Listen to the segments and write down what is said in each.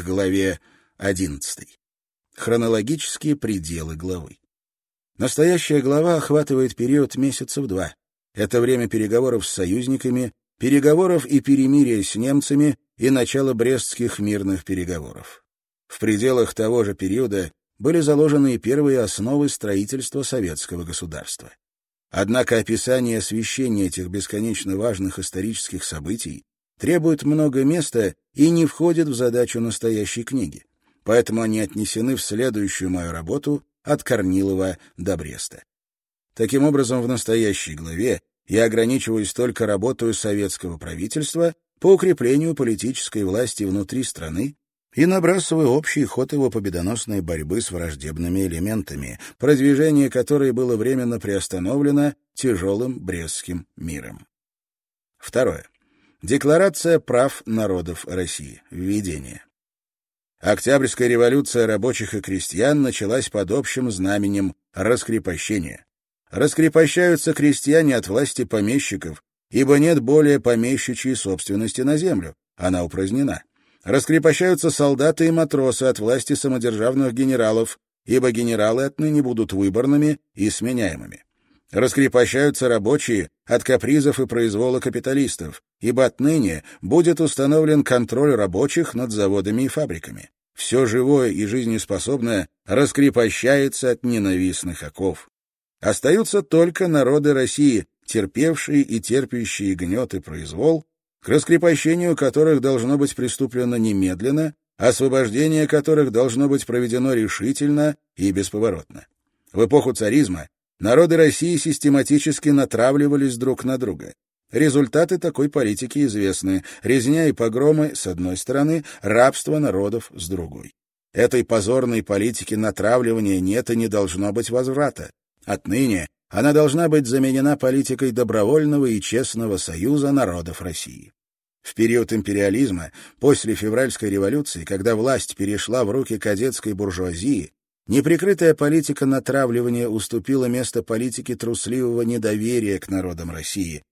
к главе 11. Хронологические пределы главы. Настоящая глава охватывает период месяцев два. Это время переговоров с союзниками, переговоров и перемирия с немцами и начало брестских мирных переговоров. В пределах того же периода были заложены и первые основы строительства советского государства. Однако описание освещения этих бесконечно важных исторических событий требует много места и не входит в задачу настоящей книги. Поэтому они отнесены в следующую мою работу от Корнилова до Бреста. Таким образом, в настоящей главе я ограничиваюсь только работой советского правительства по укреплению политической власти внутри страны и набрасываю общий ход его победоносной борьбы с враждебными элементами, продвижение которой было временно приостановлено тяжелым Брестским миром. Второе. Декларация прав народов России. Введение. Октябрьская революция рабочих и крестьян началась под общим знаменем раскрепощения. Раскрепощаются крестьяне от власти помещиков, ибо нет более помещичьей собственности на землю, она упразднена. Раскрепощаются солдаты и матросы от власти самодержавных генералов, ибо генералы отныне будут выборными и сменяемыми. Раскрепощаются рабочие от капризов и произвола капиталистов, ибо отныне будет установлен контроль рабочих над заводами и фабриками. Все живое и жизнеспособное раскрепощается от ненавистных оков. Остаются только народы России, терпевшие и терпящие гнет и произвол, к раскрепощению которых должно быть приступлено немедленно, освобождение которых должно быть проведено решительно и бесповоротно. В эпоху царизма народы России систематически натравливались друг на друга. Результаты такой политики известны. Резня и погромы с одной стороны, рабство народов с другой. Этой позорной политики натравливания нет и не должно быть возврата. Отныне она должна быть заменена политикой добровольного и честного союза народов России. В период империализма, после февральской революции, когда власть перешла в руки кадетской буржуазии, неприкрытая политика натравливания уступила место политике трусливого недоверия к народам России,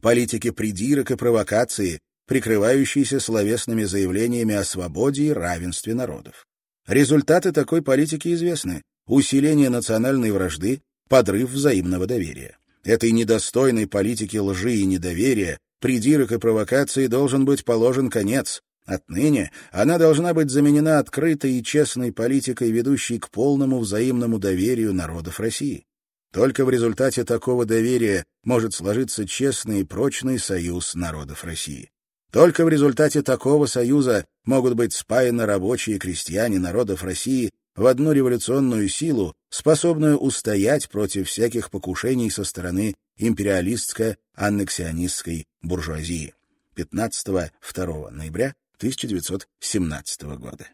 политике придирок и провокации, прикрывающейся словесными заявлениями о свободе и равенстве народов. Результаты такой политики известны. Усиление национальной вражды, подрыв взаимного доверия. Этой недостойной политике лжи и недоверия, придирок и провокаций должен быть положен конец. Отныне она должна быть заменена открытой и честной политикой, ведущей к полному взаимному доверию народов России. Только в результате такого доверия может сложиться честный и прочный союз народов России. Только в результате такого союза могут быть спаяны рабочие и крестьяне народов России в одну революционную силу, способную устоять против всяких покушений со стороны империалистско-аннексионистской буржуазии. 15-2 ноября 1917 года.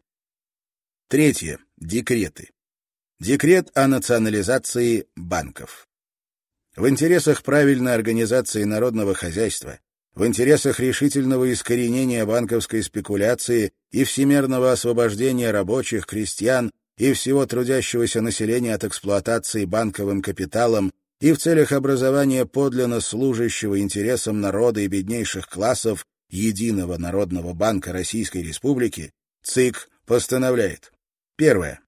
Третье. Декреты. Декрет о национализации банков. В интересах правильной организации народного хозяйства, в интересах решительного искоренения банковской спекуляции и всемерного освобождения рабочих, крестьян и всего трудящегося населения от эксплуатации банковым капиталом и в целях образования подлинно служащего интересам народа и беднейших классов Единого Народного Банка Российской Республики, ЦИК постановляет. Первое.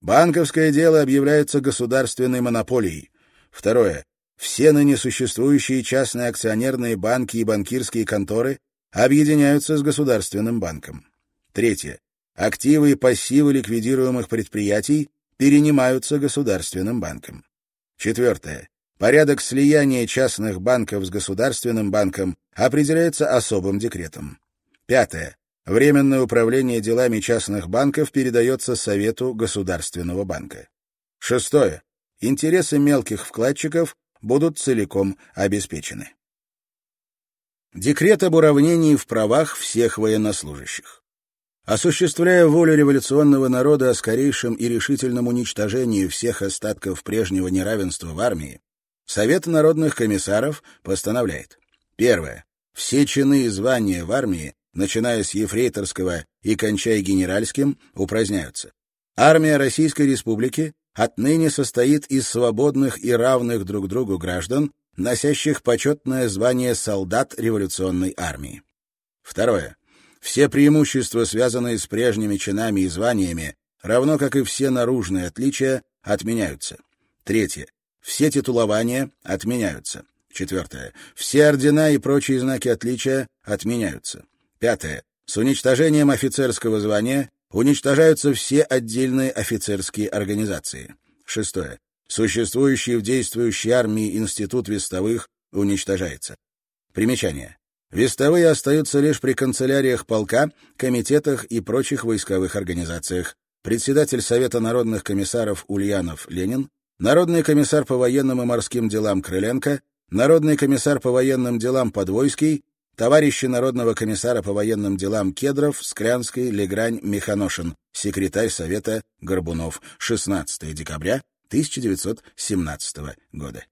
Банковское дело объявляется государственной монополией. Второе. Все ныне существующие частные акционерные банки и банкирские конторы объединяются с государственным банком. Третье. Активы и пассивы ликвидируемых предприятий перенимаются государственным банком. Четвертое. Порядок слияния частных банков с государственным банком определяется особым декретом. Пятое. Временное управление делами частных банков передается Совету Государственного банка. Шестое. Интересы мелких вкладчиков будут целиком обеспечены. Декрет об уравнении в правах всех военнослужащих. Осуществляя волю революционного народа о скорейшем и решительном уничтожении всех остатков прежнего неравенства в армии, Совет народных комиссаров постановляет. Первое. Все чины и звания в армии, начиная с ефрейторского и кончая генеральским, упраздняются. Армия Российской Республики отныне состоит из свободных и равных друг другу граждан, носящих почетное звание солдат революционной армии. Второе. Все преимущества, связанные с прежними чинами и званиями, равно как и все наружные отличия, отменяются. Третье. Все титулования отменяются. Четвертое. Все ордена и прочие знаки отличия отменяются. Пятое. С уничтожением офицерского звания уничтожаются все отдельные офицерские организации. Шестое. Существующий в действующей армии институт вестовых уничтожается. Примечание. Вестовые остаются лишь при канцеляриях полка, комитетах и прочих войсковых организациях. Председатель Совета народных комиссаров Ульянов Ленин, Народный комиссар по военным и морским делам Крыленко, Народный комиссар по военным делам Подвойский, товарищи Народного комиссара по военным делам Кедров, Склянский, Легрань, Механошин, секретарь Совета Горбунов, 16 декабря 1917 года.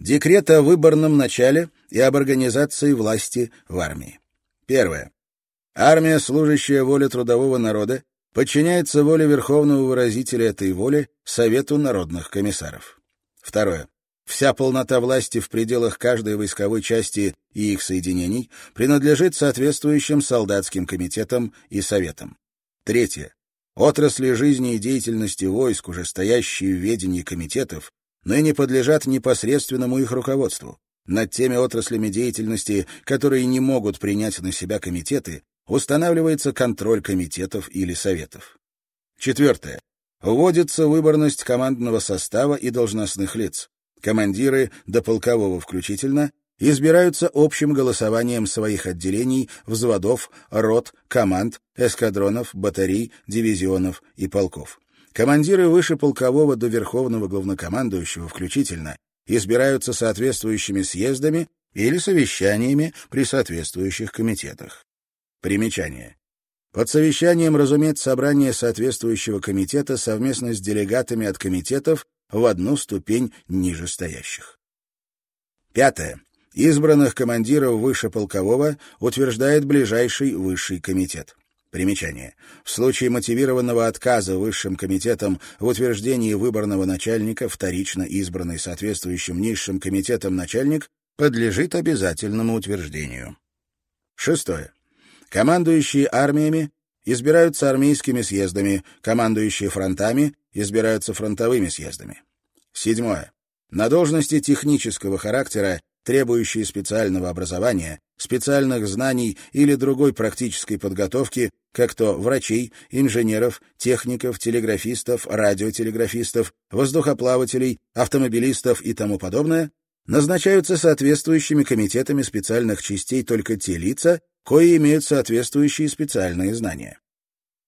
Декрет о выборном начале и об организации власти в армии. Первое. Армия, служащая воле трудового народа, подчиняется воле верховного выразителя этой воли Совету народных комиссаров. Второе. Вся полнота власти в пределах каждой войсковой части и их соединений принадлежит соответствующим солдатским комитетам и советам. Третье. Отрасли жизни и деятельности войск, уже стоящие в ведении комитетов, ныне подлежат непосредственному их руководству. Над теми отраслями деятельности, которые не могут принять на себя комитеты, устанавливается контроль комитетов или советов. Четвертое. Вводится выборность командного состава и должностных лиц командиры до полкового включительно, избираются общим голосованием своих отделений, взводов, рот, команд, эскадронов, батарей, дивизионов и полков. Командиры выше полкового до верховного главнокомандующего включительно избираются соответствующими съездами или совещаниями при соответствующих комитетах. Примечание. Под совещанием разумеется собрание соответствующего комитета совместно с делегатами от комитетов в одну ступень ниже стоящих. Пятое. Избранных командиров выше полкового утверждает ближайший высший комитет. Примечание. В случае мотивированного отказа высшим комитетом в утверждении выборного начальника, вторично избранный соответствующим низшим комитетом начальник, подлежит обязательному утверждению. Шестое. Командующие армиями избираются армейскими съездами, командующие фронтами избираются фронтовыми съездами. Седьмое. На должности технического характера, требующие специального образования, специальных знаний или другой практической подготовки, как то врачей, инженеров, техников, телеграфистов, радиотелеграфистов, воздухоплавателей, автомобилистов и тому подобное, назначаются соответствующими комитетами специальных частей только те лица, кои имеют соответствующие специальные знания.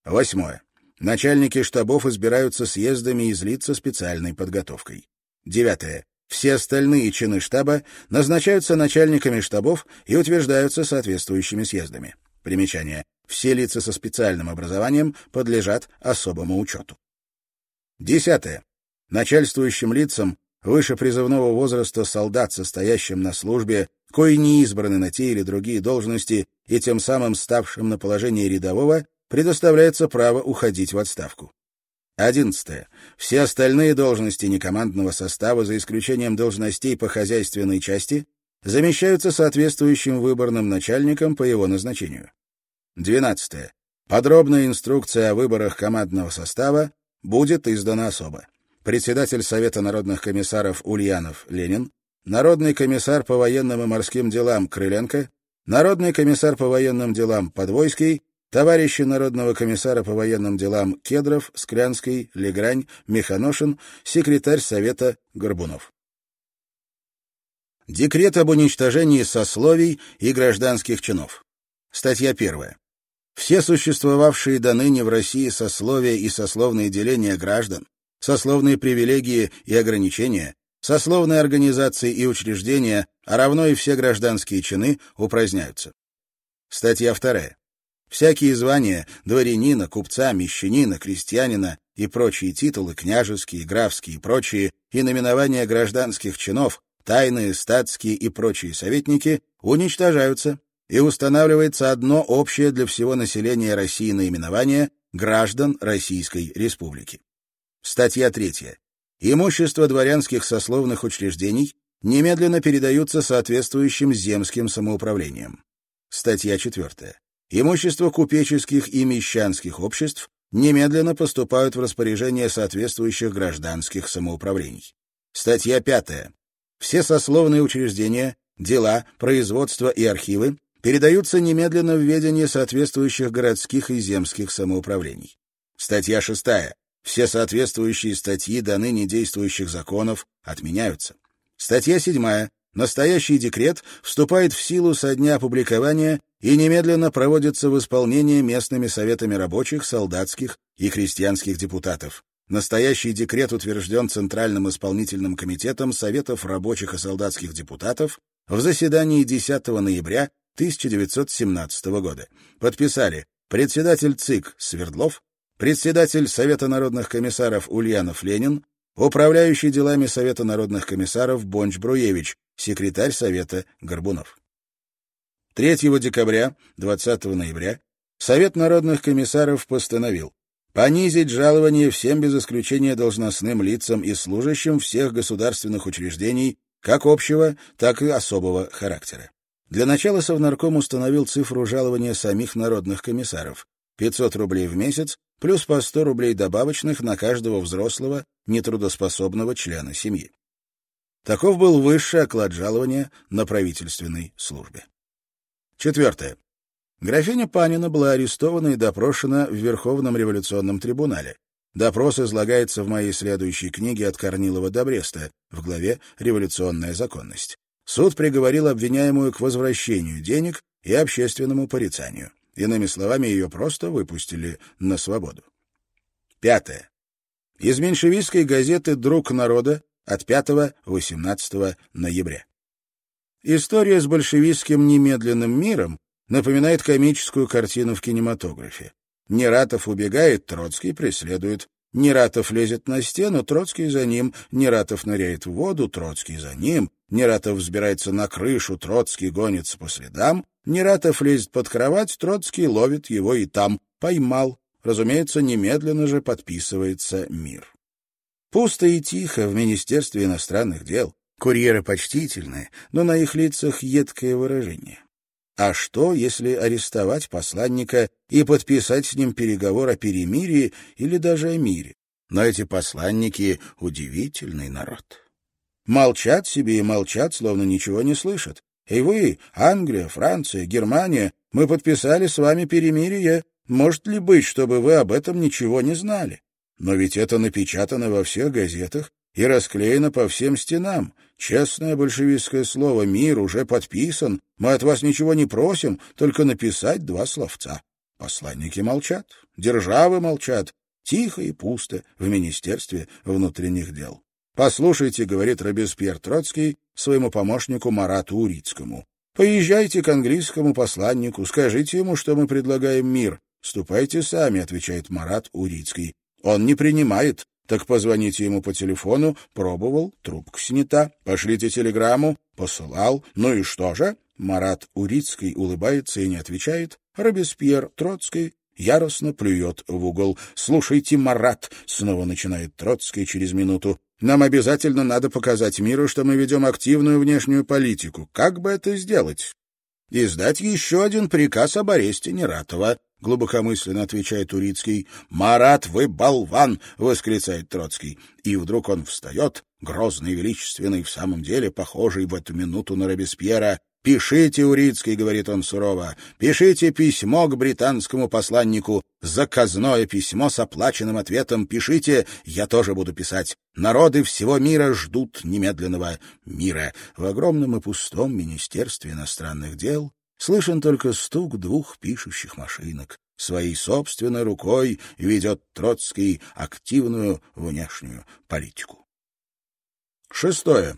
Восьмое. Начальники штабов избираются съездами из лиц со специальной подготовкой. Девятое. Все остальные чины штаба назначаются начальниками штабов и утверждаются соответствующими съездами. Примечание. Все лица со специальным образованием подлежат особому учету. Десятое. Начальствующим лицам выше призывного возраста солдат, состоящим на службе, кои не избраны на те или другие должности и тем самым ставшим на положение рядового, предоставляется право уходить в отставку. Одиннадцатое. Все остальные должности некомандного состава, за исключением должностей по хозяйственной части, замещаются соответствующим выборным начальником по его назначению. Двенадцатое. Подробная инструкция о выборах командного состава будет издана особо. Председатель Совета народных комиссаров Ульянов Ленин, Народный комиссар по военным и морским делам Крыленко, Народный комиссар по военным делам Подвойский товарищи Народного комиссара по военным делам Кедров, Склянский, Легрань, Механошин, секретарь Совета Горбунов. Декрет об уничтожении сословий и гражданских чинов. Статья первая. Все существовавшие до ныне в России сословия и сословные деления граждан, сословные привилегии и ограничения, сословные организации и учреждения, а равно и все гражданские чины упраздняются. Статья вторая. Всякие звания дворянина, купца, мещанина, крестьянина и прочие титулы, княжеские, графские и прочие, и наименования гражданских чинов, тайные, статские и прочие советники уничтожаются, и устанавливается одно общее для всего населения России наименование граждан Российской Республики. Статья 3. Имущество дворянских сословных учреждений немедленно передаются соответствующим земским самоуправлениям. Статья 4. Имущество купеческих и мещанских обществ немедленно поступают в распоряжение соответствующих гражданских самоуправлений. Статья 5. Все сословные учреждения, дела, производства и архивы передаются немедленно в ведение соответствующих городских и земских самоуправлений. Статья 6. Все соответствующие статьи до ныне действующих законов отменяются. Статья 7. Настоящий декрет вступает в силу со дня опубликования и немедленно проводится в исполнение местными советами рабочих, солдатских и крестьянских депутатов. Настоящий декрет утвержден Центральным исполнительным комитетом Советов рабочих и солдатских депутатов в заседании 10 ноября 1917 года. Подписали председатель ЦИК Свердлов, председатель Совета народных комиссаров Ульянов Ленин, управляющий делами Совета народных комиссаров Бонч-Бруевич, секретарь Совета Горбунов. 3 декабря, 20 ноября Совет народных комиссаров постановил понизить жалование всем без исключения должностным лицам и служащим всех государственных учреждений как общего, так и особого характера. Для начала Совнарком установил цифру жалования самих народных комиссаров — 500 рублей в месяц, плюс по 100 рублей добавочных на каждого взрослого, нетрудоспособного члена семьи. Таков был высший оклад жалования на правительственной службе. Четвертое. Графиня Панина была арестована и допрошена в Верховном революционном трибунале. Допрос излагается в моей следующей книге «От Корнилова до Бреста» в главе «Революционная законность». Суд приговорил обвиняемую к возвращению денег и общественному порицанию. Иными словами, ее просто выпустили на свободу. Пятое. Из меньшевистской газеты «Друг народа» от 5-18 ноября. История с большевистским немедленным миром напоминает комическую картину в кинематографе. Нератов убегает, Троцкий преследует. Нератов лезет на стену, Троцкий за ним. Нератов ныряет в воду, Троцкий за ним. Нератов взбирается на крышу, Троцкий гонится по следам. Нератов лезет под кровать, Троцкий ловит его и там. Поймал. Разумеется, немедленно же подписывается мир. Пусто и тихо в Министерстве иностранных дел. Курьеры почтительные, но на их лицах едкое выражение. А что, если арестовать посланника и подписать с ним переговор о перемирии или даже о мире? Но эти посланники — удивительный народ. Молчат себе и молчат, словно ничего не слышат. И вы, Англия, Франция, Германия, мы подписали с вами перемирие. Может ли быть, чтобы вы об этом ничего не знали? Но ведь это напечатано во всех газетах и расклеено по всем стенам. Честное большевистское слово «мир» уже подписан. Мы от вас ничего не просим, только написать два словца. Посланники молчат, державы молчат. Тихо и пусто в Министерстве внутренних дел. «Послушайте», — говорит Робеспьер Троцкий своему помощнику Марату Урицкому. «Поезжайте к английскому посланнику, скажите ему, что мы предлагаем мир. Ступайте сами», — отвечает Марат Урицкий. Он не принимает. Так позвоните ему по телефону. Пробовал, трубка снята. Пошлите телеграмму. Посылал. Ну и что же? Марат Урицкий улыбается и не отвечает. Робеспьер Троцкий яростно плюет в угол. «Слушайте, Марат!» — снова начинает Троцкий через минуту. «Нам обязательно надо показать миру, что мы ведем активную внешнюю политику. Как бы это сделать?» «Издать еще один приказ об аресте Нератова. — глубокомысленно отвечает Урицкий. «Марат, вы болван!» — восклицает Троцкий. И вдруг он встает, грозный и величественный, в самом деле похожий в эту минуту на Робеспьера. «Пишите, Урицкий», — говорит он сурово, — «пишите письмо к британскому посланнику, заказное письмо с оплаченным ответом, пишите, я тоже буду писать. Народы всего мира ждут немедленного мира». В огромном и пустом Министерстве иностранных дел Слышен только стук двух пишущих машинок. Своей собственной рукой ведет Троцкий активную внешнюю политику. Шестое.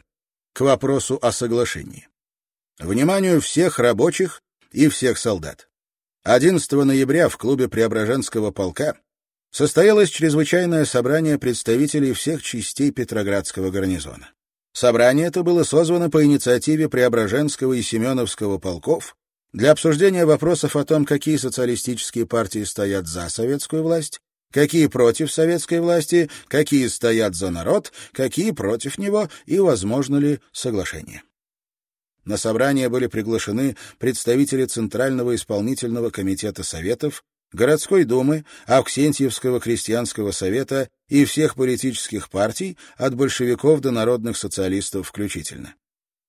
К вопросу о соглашении. Вниманию всех рабочих и всех солдат. 11 ноября в клубе Преображенского полка состоялось чрезвычайное собрание представителей всех частей Петроградского гарнизона. Собрание это было созвано по инициативе Преображенского и Семеновского полков для обсуждения вопросов о том, какие социалистические партии стоят за советскую власть, какие против советской власти, какие стоят за народ, какие против него и возможно ли соглашение. На собрание были приглашены представители Центрального исполнительного комитета Советов, городской думы, Авксентьевского крестьянского совета и всех политических партий, от большевиков до народных социалистов включительно.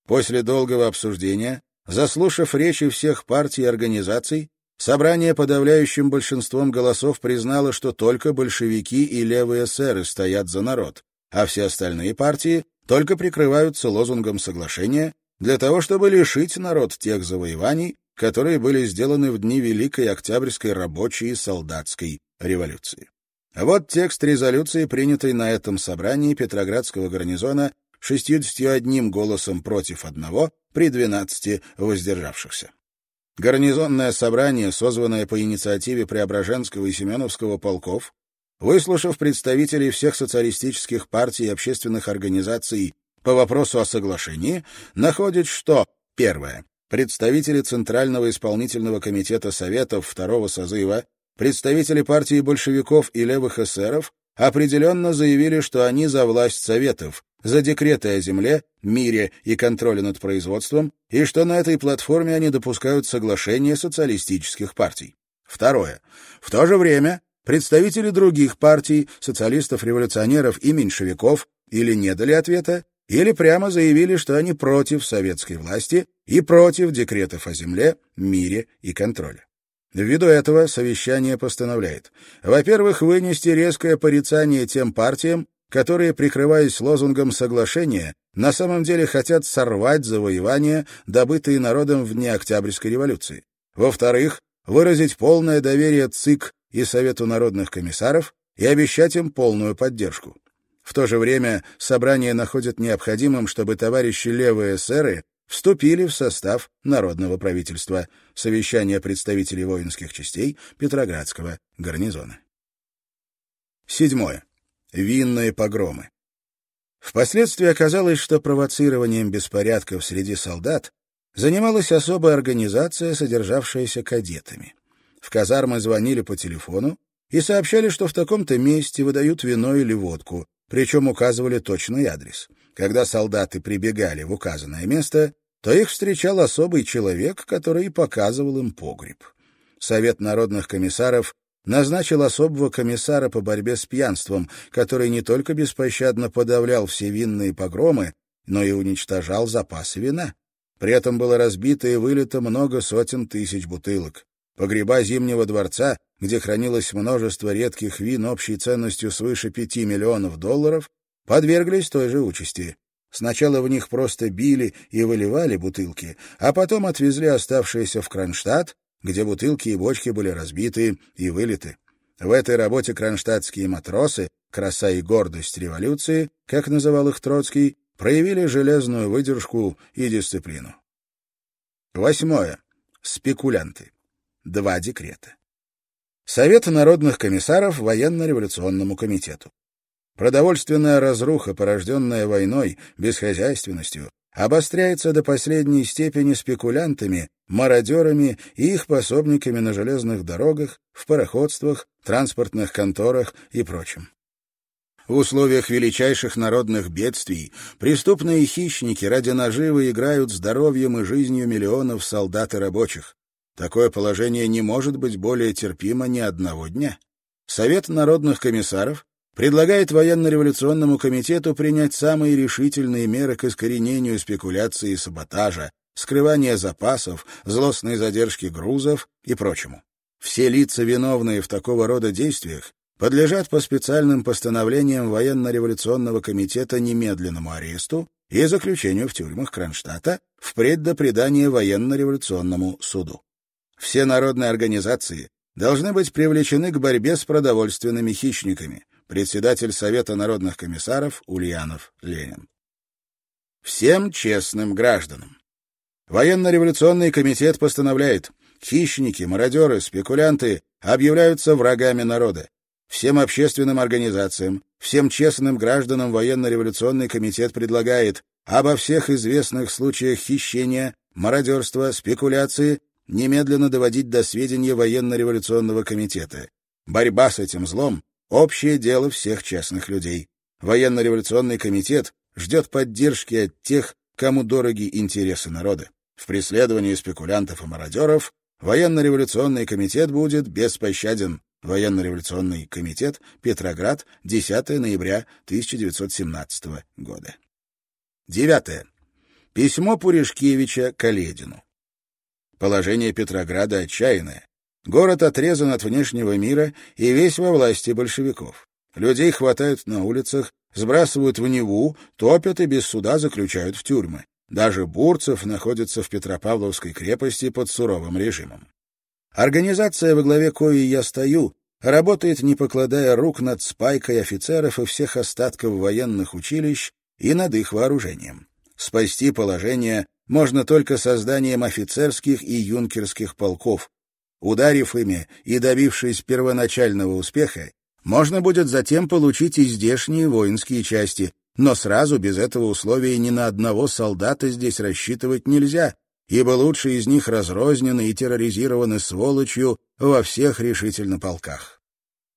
После долгого обсуждения, заслушав речи всех партий и организаций, собрание подавляющим большинством голосов признало, что только большевики и левые эсеры стоят за народ, а все остальные партии только прикрываются лозунгом соглашения для того, чтобы лишить народ тех завоеваний, которые были сделаны в дни Великой Октябрьской рабочей и солдатской революции. Вот текст резолюции, принятой на этом собрании Петроградского гарнизона 61 голосом против одного при 12 воздержавшихся. Гарнизонное собрание, созванное по инициативе Преображенского и Семеновского полков, выслушав представителей всех социалистических партий и общественных организаций по вопросу о соглашении, находит, что первое представители Центрального исполнительного комитета Советов второго созыва, представители партии большевиков и левых эсеров определенно заявили, что они за власть Советов, за декреты о земле, мире и контроле над производством, и что на этой платформе они допускают соглашение социалистических партий. Второе. В то же время представители других партий, социалистов-революционеров и меньшевиков, или не дали ответа, или прямо заявили, что они против советской власти и против декретов о земле, мире и контроле. Ввиду этого совещание постановляет, во-первых, вынести резкое порицание тем партиям, которые, прикрываясь лозунгом соглашения, на самом деле хотят сорвать завоевания, добытые народом в дни Октябрьской революции. Во-вторых, выразить полное доверие ЦИК и Совету народных комиссаров и обещать им полную поддержку. В то же время собрание находит необходимым, чтобы товарищи левые эсеры вступили в состав народного правительства. Совещание представителей воинских частей Петроградского гарнизона. Седьмое. Винные погромы. Впоследствии оказалось, что провоцированием беспорядков среди солдат занималась особая организация, содержавшаяся кадетами. В казармы звонили по телефону и сообщали, что в таком-то месте выдают вино или водку, причем указывали точный адрес. Когда солдаты прибегали в указанное место, то их встречал особый человек, который и показывал им погреб. Совет народных комиссаров назначил особого комиссара по борьбе с пьянством, который не только беспощадно подавлял все винные погромы, но и уничтожал запасы вина. При этом было разбито и вылито много сотен тысяч бутылок. Погреба Зимнего дворца, где хранилось множество редких вин общей ценностью свыше пяти миллионов долларов, подверглись той же участи. Сначала в них просто били и выливали бутылки, а потом отвезли оставшиеся в Кронштадт, где бутылки и бочки были разбиты и вылиты. В этой работе кронштадтские матросы, краса и гордость революции, как называл их Троцкий, проявили железную выдержку и дисциплину. Восьмое. Спекулянты. Два декрета. Совет народных комиссаров военно-революционному комитету. Продовольственная разруха, порожденная войной, бесхозяйственностью, обостряется до последней степени спекулянтами, мародерами и их пособниками на железных дорогах, в пароходствах, транспортных конторах и прочем. В условиях величайших народных бедствий преступные хищники ради наживы играют здоровьем и жизнью миллионов солдат и рабочих. Такое положение не может быть более терпимо ни одного дня. Совет народных комиссаров предлагает военно-революционному комитету принять самые решительные меры к искоренению спекуляции и саботажа, скрывания запасов, злостной задержки грузов и прочему. Все лица, виновные в такого рода действиях, подлежат по специальным постановлениям военно-революционного комитета немедленному аресту и заключению в тюрьмах Кронштадта впредь до предания военно-революционному суду. Все народные организации должны быть привлечены к борьбе с продовольственными хищниками. Председатель Совета народных комиссаров Ульянов Ленин. Всем честным гражданам. Военно-революционный комитет постановляет, хищники, мародеры, спекулянты объявляются врагами народа. Всем общественным организациям, всем честным гражданам военно-революционный комитет предлагает обо всех известных случаях хищения, мародерства, спекуляции немедленно доводить до сведения военно-революционного комитета. Борьба с этим злом — общее дело всех честных людей. Военно-революционный комитет ждет поддержки от тех, кому дороги интересы народа. В преследовании спекулянтов и мародеров военно-революционный комитет будет беспощаден. Военно-революционный комитет, Петроград, 10 ноября 1917 года. Девятое. Письмо Пуришкевича Каледину. Положение Петрограда отчаянное. Город отрезан от внешнего мира и весь во власти большевиков. Людей хватают на улицах, сбрасывают в Неву, топят и без суда заключают в тюрьмы. Даже Бурцев находится в Петропавловской крепости под суровым режимом. Организация, во главе коей я стою, работает, не покладая рук над спайкой офицеров и всех остатков военных училищ и над их вооружением. Спасти положение можно только созданием офицерских и юнкерских полков. Ударив ими и добившись первоначального успеха, можно будет затем получить и здешние воинские части, но сразу без этого условия ни на одного солдата здесь рассчитывать нельзя, ибо лучшие из них разрознены и терроризированы сволочью во всех решительно полках.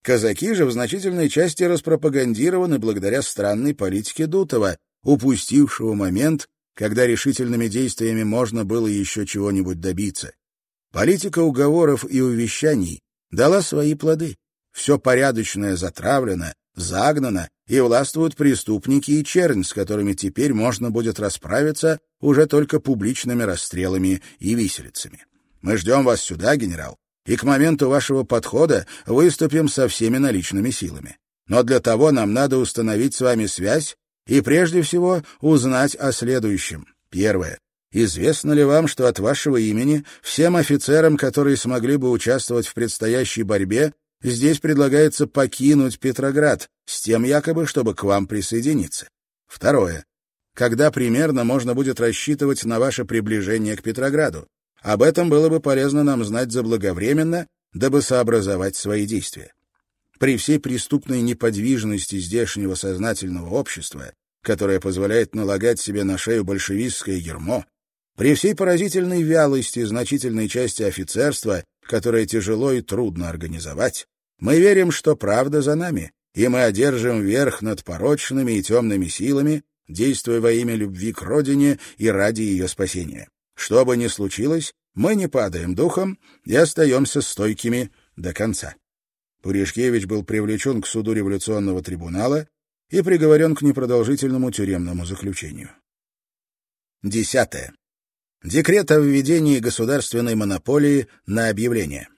Казаки же в значительной части распропагандированы благодаря странной политике Дутова, упустившего момент, когда решительными действиями можно было еще чего-нибудь добиться. Политика уговоров и увещаний дала свои плоды. Все порядочное затравлено, загнано, и властвуют преступники и чернь, с которыми теперь можно будет расправиться уже только публичными расстрелами и виселицами. Мы ждем вас сюда, генерал, и к моменту вашего подхода выступим со всеми наличными силами. Но для того нам надо установить с вами связь и прежде всего узнать о следующем. Первое. Известно ли вам, что от вашего имени всем офицерам, которые смогли бы участвовать в предстоящей борьбе, Здесь предлагается покинуть Петроград, с тем якобы, чтобы к вам присоединиться. Второе. Когда примерно можно будет рассчитывать на ваше приближение к Петрограду? Об этом было бы полезно нам знать заблаговременно, дабы сообразовать свои действия. При всей преступной неподвижности здешнего сознательного общества, которое позволяет налагать себе на шею большевистское ермо, при всей поразительной вялости значительной части офицерства, которое тяжело и трудно организовать, мы верим, что правда за нами, и мы одержим верх над порочными и темными силами, действуя во имя любви к родине и ради ее спасения. Что бы ни случилось, мы не падаем духом и остаемся стойкими до конца. Пуришкевич был привлечен к суду революционного трибунала и приговорен к непродолжительному тюремному заключению. Десятое. Декрет о введении государственной монополии на объявления.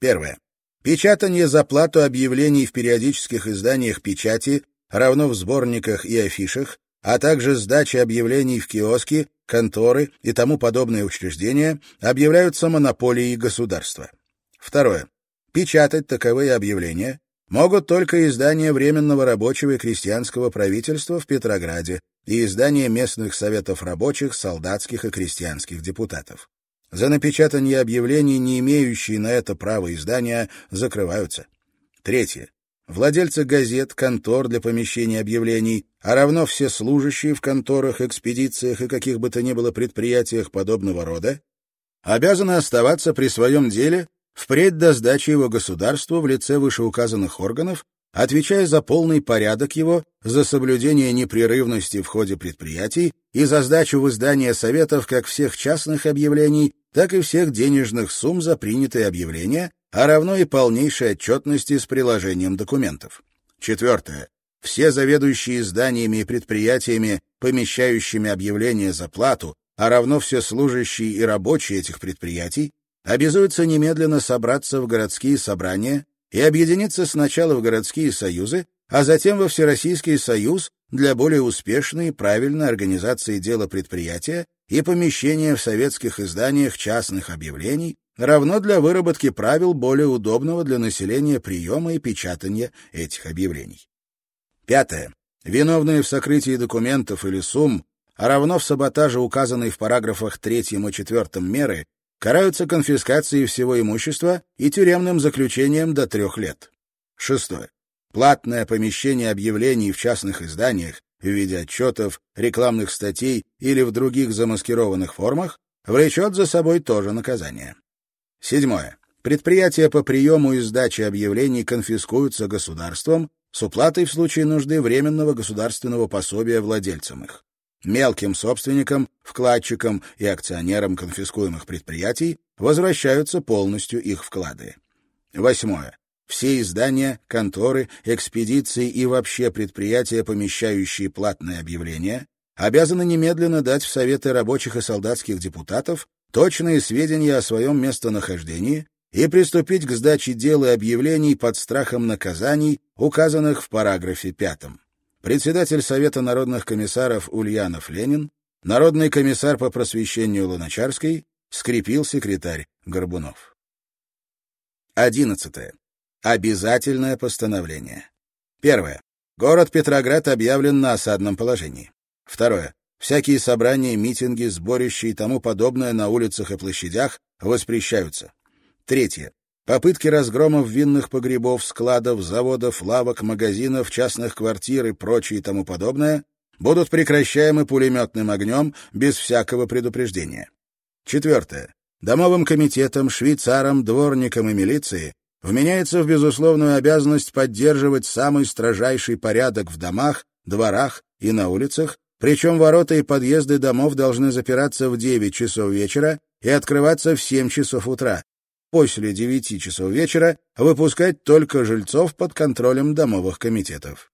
Первое. Печатание за плату объявлений в периодических изданиях печати равно в сборниках и афишах, а также сдача объявлений в киоски, конторы и тому подобные учреждения объявляются монополией государства. Второе. Печатать таковые объявления могут только издания Временного рабочего и крестьянского правительства в Петрограде и издания местных советов рабочих, солдатских и крестьянских депутатов. За напечатание объявлений, не имеющие на это право издания, закрываются. Третье. Владельцы газет, контор для помещения объявлений, а равно все служащие в конторах, экспедициях и каких бы то ни было предприятиях подобного рода, обязаны оставаться при своем деле впредь до сдачи его государству в лице вышеуказанных органов отвечая за полный порядок его, за соблюдение непрерывности в ходе предприятий и за сдачу в издание советов как всех частных объявлений, так и всех денежных сумм за принятые объявления, а равно и полнейшей отчетности с приложением документов. Четвертое. Все заведующие изданиями и предприятиями, помещающими объявления за плату, а равно все служащие и рабочие этих предприятий, обязуются немедленно собраться в городские собрания и объединиться сначала в городские союзы, а затем во Всероссийский союз для более успешной и правильной организации дела предприятия и помещения в советских изданиях частных объявлений, равно для выработки правил более удобного для населения приема и печатания этих объявлений. Пятое. Виновные в сокрытии документов или сумм, а равно в саботаже, указанной в параграфах 3 и 4 меры, караются конфискацией всего имущества и тюремным заключением до трех лет. Шестое. Платное помещение объявлений в частных изданиях в виде отчетов, рекламных статей или в других замаскированных формах влечет за собой тоже наказание. Седьмое. Предприятия по приему и сдаче объявлений конфискуются государством с уплатой в случае нужды временного государственного пособия владельцам их. Мелким собственникам, вкладчикам и акционерам конфискуемых предприятий возвращаются полностью их вклады. Восьмое. Все издания, конторы, экспедиции и вообще предприятия, помещающие платные объявления, обязаны немедленно дать в Советы рабочих и солдатских депутатов точные сведения о своем местонахождении и приступить к сдаче дел и объявлений под страхом наказаний, указанных в параграфе пятом. Председатель Совета народных комиссаров Ульянов Ленин, народный комиссар по просвещению Луначарский, скрепил секретарь Горбунов. Одиннадцатое. Обязательное постановление. Первое. Город Петроград объявлен на осадном положении. Второе. Всякие собрания, митинги, сборища и тому подобное на улицах и площадях воспрещаются. Третье. Попытки разгромов винных погребов, складов, заводов, лавок, магазинов, частных квартир и прочее и тому подобное будут прекращаемы пулеметным огнем без всякого предупреждения. Четвертое. Домовым комитетам, швейцарам, дворникам и милиции вменяется в безусловную обязанность поддерживать самый строжайший порядок в домах, дворах и на улицах, причем ворота и подъезды домов должны запираться в 9 часов вечера и открываться в 7 часов утра. После 9 часов вечера выпускать только жильцов под контролем домовых комитетов.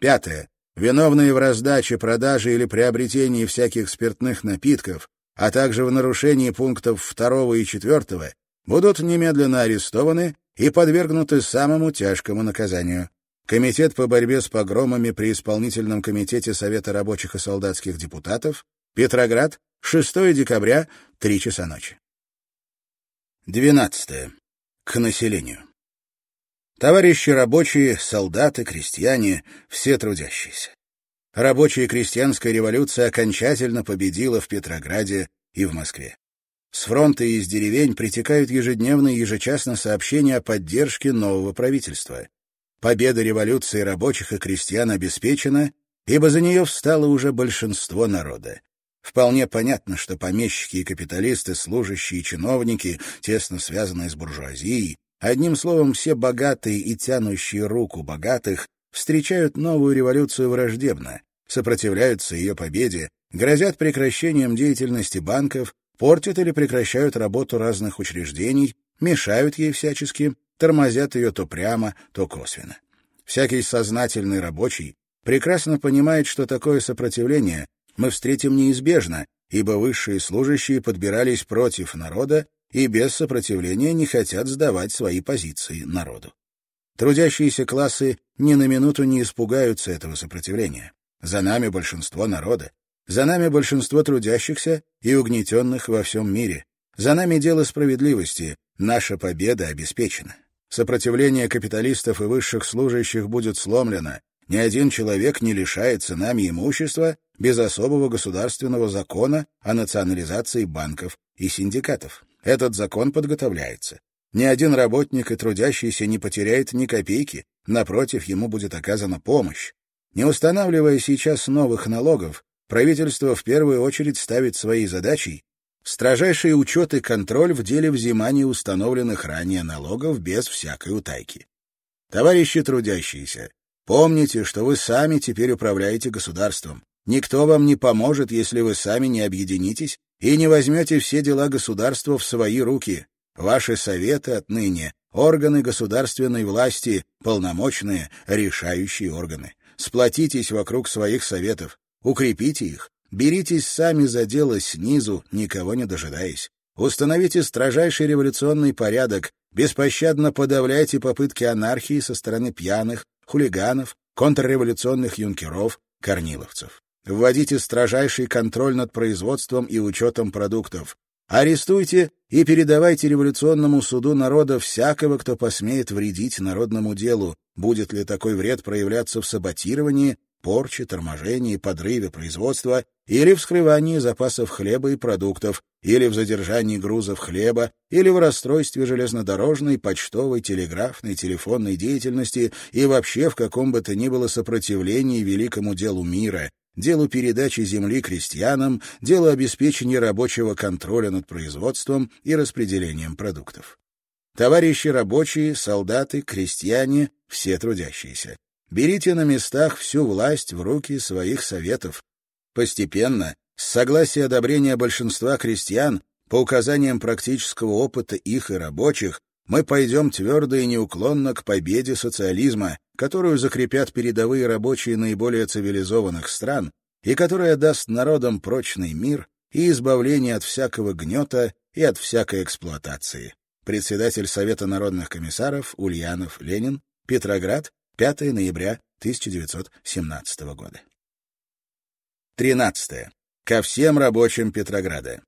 Пятое. Виновные в раздаче, продаже или приобретении всяких спиртных напитков, а также в нарушении пунктов 2 и 4 будут немедленно арестованы и подвергнуты самому тяжкому наказанию. Комитет по борьбе с погромами при исполнительном комитете Совета рабочих и солдатских депутатов, Петроград, 6 декабря, 3 часа ночи. 12. К населению. Товарищи рабочие, солдаты, крестьяне, все трудящиеся. Рабочая и крестьянская революция окончательно победила в Петрограде и в Москве. С фронта и из деревень притекают ежедневные и ежечасно сообщения о поддержке нового правительства. Победа революции рабочих и крестьян обеспечена, ибо за нее встало уже большинство народа. Вполне понятно, что помещики и капиталисты, служащие и чиновники, тесно связанные с буржуазией, одним словом, все богатые и тянущие руку богатых, встречают новую революцию враждебно, сопротивляются ее победе, грозят прекращением деятельности банков, портят или прекращают работу разных учреждений, мешают ей всячески, тормозят ее то прямо, то косвенно. Всякий сознательный рабочий прекрасно понимает, что такое сопротивление мы встретим неизбежно, ибо высшие служащие подбирались против народа и без сопротивления не хотят сдавать свои позиции народу. Трудящиеся классы ни на минуту не испугаются этого сопротивления. За нами большинство народа. За нами большинство трудящихся и угнетенных во всем мире. За нами дело справедливости. Наша победа обеспечена. Сопротивление капиталистов и высших служащих будет сломлено. Ни один человек не лишается нами имущества без особого государственного закона о национализации банков и синдикатов. Этот закон подготовляется. Ни один работник и трудящийся не потеряет ни копейки, напротив, ему будет оказана помощь. Не устанавливая сейчас новых налогов, правительство в первую очередь ставит своей задачей строжайший учет и контроль в деле взимания установленных ранее налогов без всякой утайки. Товарищи трудящиеся, помните, что вы сами теперь управляете государством. Никто вам не поможет, если вы сами не объединитесь и не возьмете все дела государства в свои руки. Ваши советы отныне — органы государственной власти, полномочные, решающие органы. Сплотитесь вокруг своих советов, укрепите их, Беритесь сами за дело снизу, никого не дожидаясь. Установите строжайший революционный порядок, беспощадно подавляйте попытки анархии со стороны пьяных, хулиганов, контрреволюционных юнкеров, корниловцев. Вводите строжайший контроль над производством и учетом продуктов. Арестуйте и передавайте революционному суду народа всякого, кто посмеет вредить народному делу, будет ли такой вред проявляться в саботировании, порче, торможении, подрыве производства или в вскрывании запасов хлеба и продуктов, или в задержании грузов хлеба, или в расстройстве железнодорожной, почтовой, телеграфной, телефонной деятельности и вообще в каком бы то ни было сопротивлении великому делу мира, делу передачи земли крестьянам, делу обеспечения рабочего контроля над производством и распределением продуктов. Товарищи рабочие, солдаты, крестьяне, все трудящиеся. Берите на местах всю власть в руки своих советов. Постепенно, с согласия и одобрения большинства крестьян, по указаниям практического опыта их и рабочих, мы пойдем твердо и неуклонно к победе социализма, которую закрепят передовые рабочие наиболее цивилизованных стран и которая даст народам прочный мир и избавление от всякого гнета и от всякой эксплуатации. Председатель Совета народных комиссаров Ульянов Ленин, Петроград, 5 ноября 1917 года. 13. Ко всем рабочим Петрограда.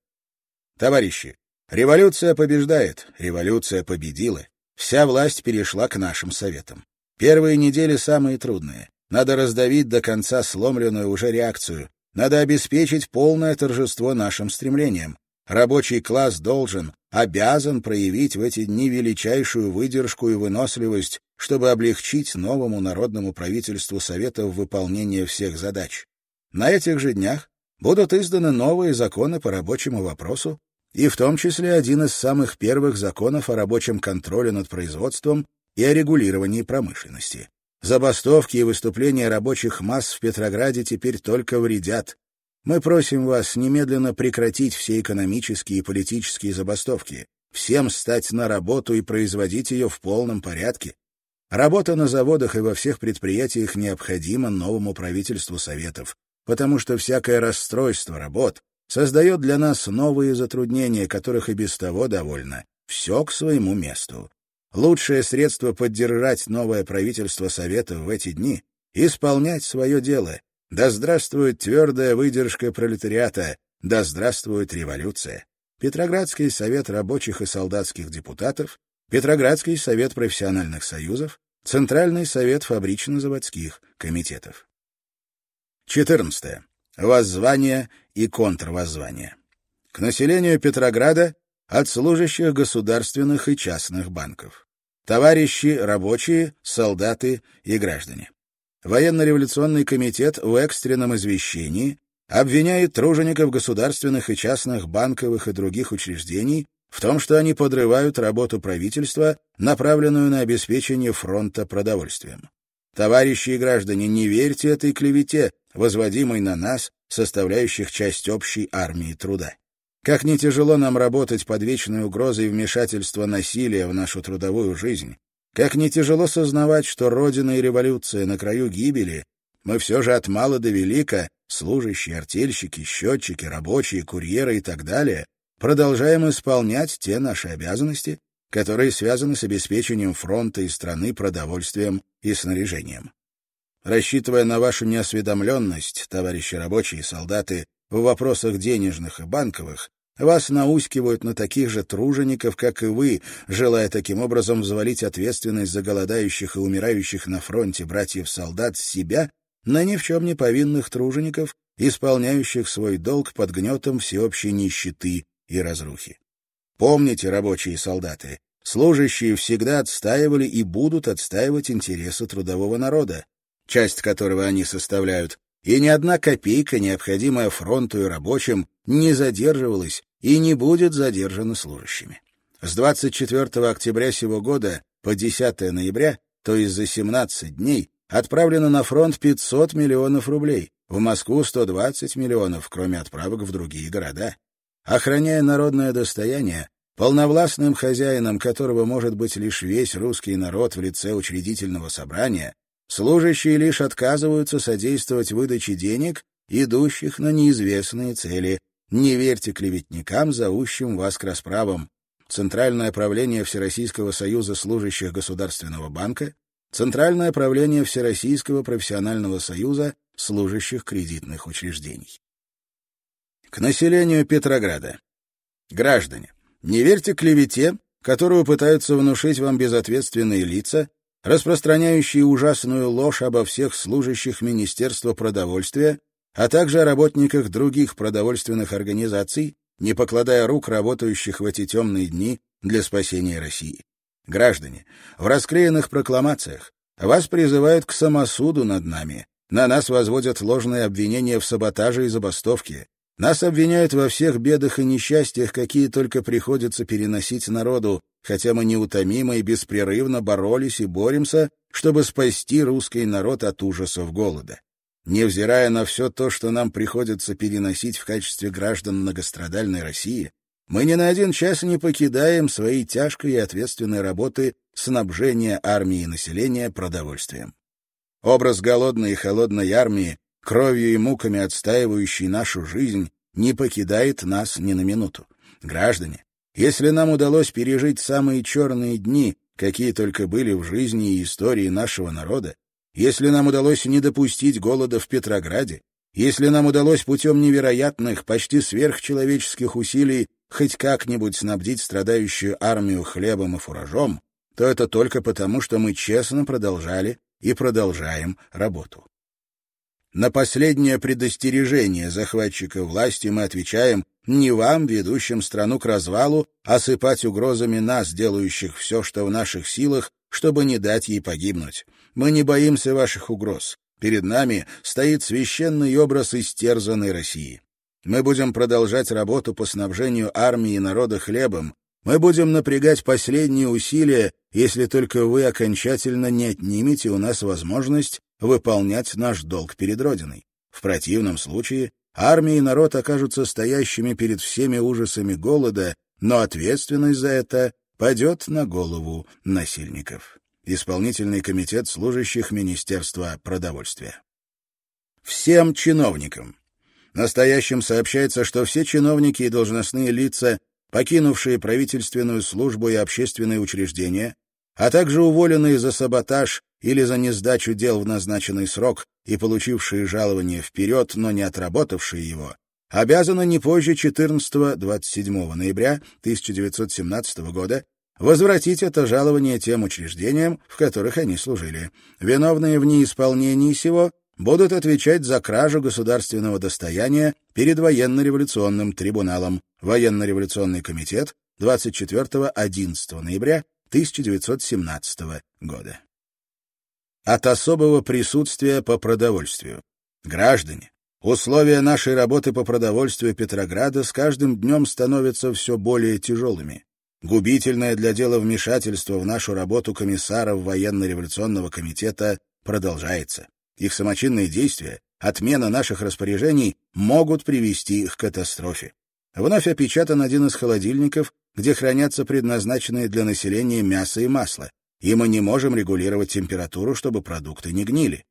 Товарищи, революция побеждает, революция победила. Вся власть перешла к нашим советам. Первые недели самые трудные. Надо раздавить до конца сломленную уже реакцию. Надо обеспечить полное торжество нашим стремлениям. Рабочий класс должен, обязан проявить в эти дни величайшую выдержку и выносливость, чтобы облегчить новому народному правительству Советов выполнение всех задач. На этих же днях будут изданы новые законы по рабочему вопросу, и в том числе один из самых первых законов о рабочем контроле над производством и о регулировании промышленности. Забастовки и выступления рабочих масс в Петрограде теперь только вредят. Мы просим вас немедленно прекратить все экономические и политические забастовки, всем стать на работу и производить ее в полном порядке. Работа на заводах и во всех предприятиях необходима новому правительству Советов, потому что всякое расстройство работ создает для нас новые затруднения, которых и без того довольно. Все к своему месту. Лучшее средство поддержать новое правительство Советов в эти дни — исполнять свое дело. Да здравствует твердая выдержка пролетариата, да здравствует революция. Петроградский совет рабочих и солдатских депутатов, Петроградский совет профессиональных союзов, Центральный совет фабрично-заводских комитетов. 14. Воззвание и контрвоззвание. К населению Петрограда от служащих государственных и частных банков. Товарищи рабочие, солдаты и граждане. Военно-революционный комитет в экстренном извещении обвиняет тружеников государственных и частных банковых и других учреждений в том, что они подрывают работу правительства, направленную на обеспечение фронта продовольствием. Товарищи и граждане, не верьте этой клевете, возводимой на нас, составляющих часть общей армии труда. Как не тяжело нам работать под вечной угрозой вмешательства насилия в нашу трудовую жизнь, как не тяжело сознавать, что Родина и революция на краю гибели, мы все же от мала до велика, служащие, артельщики, счетчики, рабочие, курьеры и так далее, продолжаем исполнять те наши обязанности, которые связаны с обеспечением фронта и страны продовольствием и снаряжением. Рассчитывая на вашу неосведомленность, товарищи рабочие и солдаты, в вопросах денежных и банковых, вас наускивают на таких же тружеников, как и вы, желая таким образом взвалить ответственность за голодающих и умирающих на фронте братьев-солдат с себя на ни в чем не повинных тружеников, исполняющих свой долг под гнетом всеобщей нищеты и разрухи. Помните, рабочие солдаты, служащие всегда отстаивали и будут отстаивать интересы трудового народа, часть которого они составляют, и ни одна копейка, необходимая фронту и рабочим, не задерживалась и не будет задержана служащими. С 24 октября сего года по 10 ноября, то есть за 17 дней, отправлено на фронт 500 миллионов рублей, в Москву 120 миллионов, кроме отправок в другие города. Охраняя народное достояние, полновластным хозяином которого может быть лишь весь русский народ в лице учредительного собрания, Служащие лишь отказываются содействовать выдаче денег, идущих на неизвестные цели. Не верьте клеветникам, зовущим вас к расправам. Центральное правление Всероссийского союза служащих Государственного банка, Центральное правление Всероссийского профессионального союза служащих кредитных учреждений. К населению Петрограда. Граждане, не верьте клевете, которую пытаются внушить вам безответственные лица, распространяющие ужасную ложь обо всех служащих Министерства продовольствия, а также о работниках других продовольственных организаций, не покладая рук работающих в эти темные дни для спасения России. Граждане, в расклеенных прокламациях вас призывают к самосуду над нами, на нас возводят ложные обвинения в саботаже и забастовке, нас обвиняют во всех бедах и несчастьях, какие только приходится переносить народу, хотя мы неутомимо и беспрерывно боролись и боремся, чтобы спасти русский народ от ужасов голода. Невзирая на все то, что нам приходится переносить в качестве граждан многострадальной России, мы ни на один час не покидаем своей тяжкой и ответственной работы снабжения армии и населения продовольствием. Образ голодной и холодной армии, кровью и муками отстаивающей нашу жизнь, не покидает нас ни на минуту. Граждане, если нам удалось пережить самые черные дни, какие только были в жизни и истории нашего народа, если нам удалось не допустить голода в Петрограде, если нам удалось путем невероятных, почти сверхчеловеческих усилий хоть как-нибудь снабдить страдающую армию хлебом и фуражом, то это только потому, что мы честно продолжали и продолжаем работу. На последнее предостережение захватчика власти мы отвечаем не вам, ведущим страну к развалу, осыпать угрозами нас, делающих все, что в наших силах, чтобы не дать ей погибнуть. Мы не боимся ваших угроз. Перед нами стоит священный образ истерзанной России. Мы будем продолжать работу по снабжению армии и народа хлебом. Мы будем напрягать последние усилия, если только вы окончательно не отнимете у нас возможность выполнять наш долг перед Родиной. В противном случае армия и народ окажутся стоящими перед всеми ужасами голода, но ответственность за это падет на голову насильников. Исполнительный комитет служащих Министерства продовольствия. Всем чиновникам, Настоящим сообщается, что все чиновники и должностные лица, покинувшие правительственную службу и общественные учреждения, а также уволенные за саботаж или за несдачу дел в назначенный срок и получившие жалование вперед, но не отработавшие его, обязаны не позже 14-27 ноября 1917 года возвратить это жалование тем учреждениям, в которых они служили. Виновные в неисполнении сего будут отвечать за кражу государственного достояния перед военно-революционным трибуналом, военно-революционный комитет 24-11 ноября 1917 года. От особого присутствия по продовольствию. Граждане, условия нашей работы по продовольствию Петрограда с каждым днем становятся все более тяжелыми. Губительное для дела вмешательство в нашу работу комиссаров военно-революционного комитета продолжается. Их самочинные действия, отмена наших распоряжений могут привести к катастрофе. Вновь опечатан один из холодильников, где хранятся предназначенные для населения мясо и масло, и мы не можем регулировать температуру, чтобы продукты не гнили.